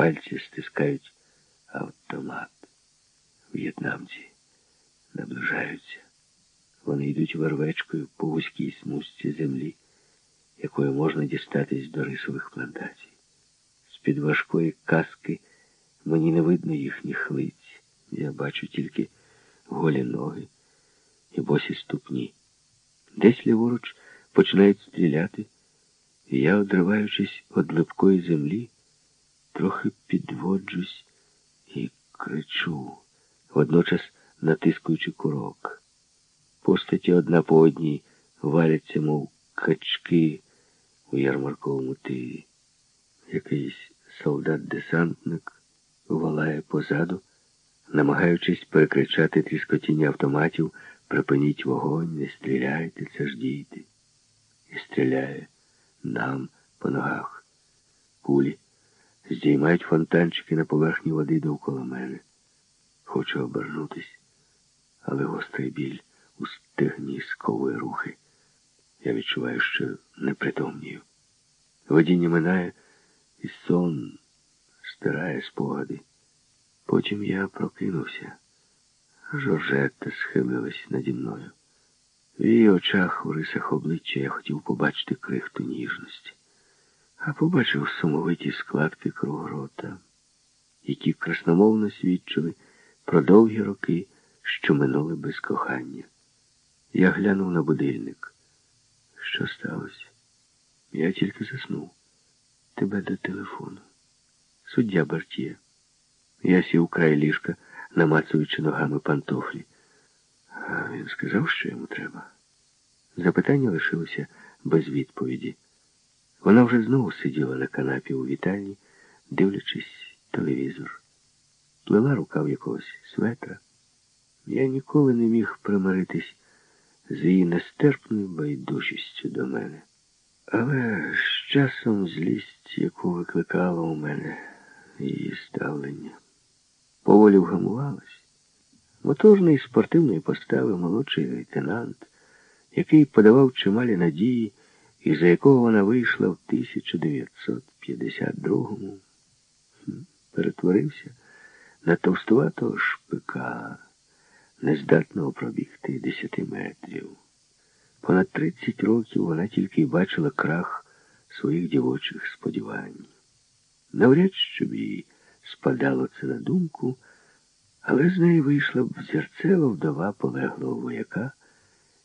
пальці стискають автомат. В'єтнамці наближаються. Вони йдуть вервечкою по вузькій смузці землі, якою можна дістатись до рисових плантацій. З-під важкої каски мені не видно їхніх лиць. Я бачу тільки голі ноги і босі ступні. Десь ліворуч починають стріляти, і я, одриваючись від липкої землі, трохи підводжусь і кричу, водночас натискуючи курок. Постаті одна по одній валяться, мов качки у ярмарковому тирі. Якийсь солдат-десантник волає позаду, намагаючись перекричати тріскотіння автоматів, припиніть вогонь, не стріляйте, це ж дійте. І стріляє нам по ногах. Кулі здіймають фонтанчики на поверхні води довкола мене. Хочу обернутись, але гострий біль у стегні сковує рухи. Я відчуваю, що непритомнію. Водіння минає, і сон стирає спогади. Потім я прокинувся. Жоржетта схилилась наді мною. В її очах у рисах обличчя я хотів побачити крихту ніжності, а побачив сумовиті складки круг рота, які красномовно свідчили про довгі роки, що минули без кохання. Я глянув на будильник. Що сталося? Я тільки заснув. Тебе до телефону. Суддя Бартія. Я сів край ліжка, намацуючи ногами пантофлі. А він сказав, що йому треба. Запитання лишилося без відповіді. Вона вже знову сиділа на канапі у вітальні, дивлячись телевізор. Плела рукав якогось светра. Я ніколи не міг примиритись з її нестерпною байдужістю до мене. Але з часом злість, яку викликало у мене її ставлення, поволі вгамувалась. Моторний спортивної постави молодший лейтенант, який подавав чималі надії, і за якого вона вийшла в 1952-му, перетворився на товстуватого шпика, нездатного пробігти десяти метрів. Понад 30 років вона тільки й бачила крах своїх дівочих сподівань. Навряд щоб їй спадало це на думку, але з неї вийшла б зерцева вдова полеглого вояка,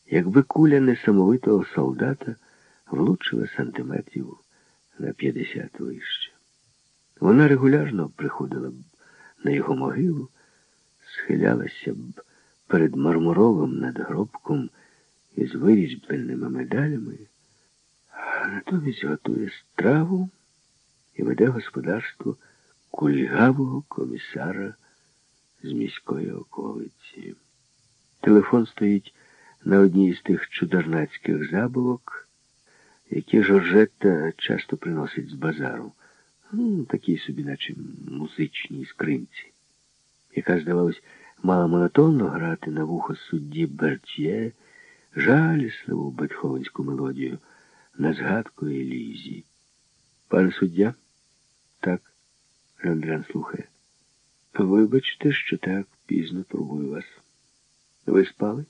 якби куля несамовитого солдата влучила сантиметрів на 50 вище. Вона регулярно приходила б на його могилу, схилялася б перед мармуровим надгробком із вирізбленими медалями, а натомість готує страву і веде господарство кульгавого комісара з міської околиці. Телефон стоїть на одній з тих чудернацьких забавок, які Жоржетта часто приносить з базару. Ну, Такій собі, наче музичній скринці, яка, здавалось, мала монотонно грати на вухо судді Бертьє жалісливу бетховенську мелодію на згадку Елізі. Пане суддя? Так, Жандран слухає. Вибачте, що так пізно турбую вас. Ви спали?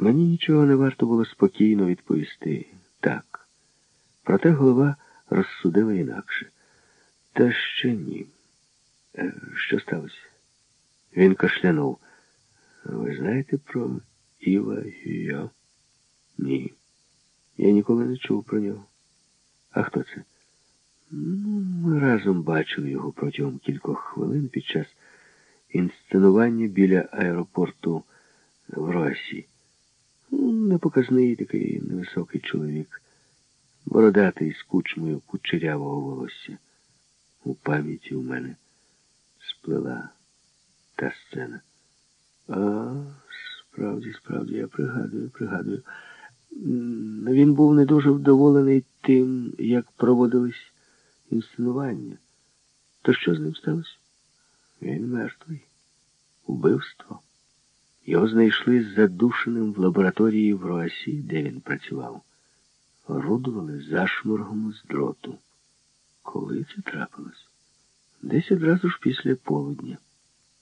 Мені нічого не варто було спокійно відповісти. Так. Проте голова розсудила інакше. Та ще ні. Е, що сталося? Він кашлянув. Ви знаєте про Іва Гюйо? Ні. Я ніколи не чув про нього. А хто це? Ну, Ми разом бачили його протягом кількох хвилин під час інсценування біля аеропорту в Росі. Непоказний такий невисокий чоловік, бородатий з кучмою кучерявого волосся. У пам'яті у мене сплила та сцена. А, справді, справді, я пригадую, пригадую. Він був не дуже вдоволений тим, як проводились інсценування. То що з ним сталося? Він мертвий. Убивство. Його знайшли задушеним в лабораторії в Роасі, де він працював. Орудували зашморгом з дроту. Коли це трапилось? десь одразу ж після полудня.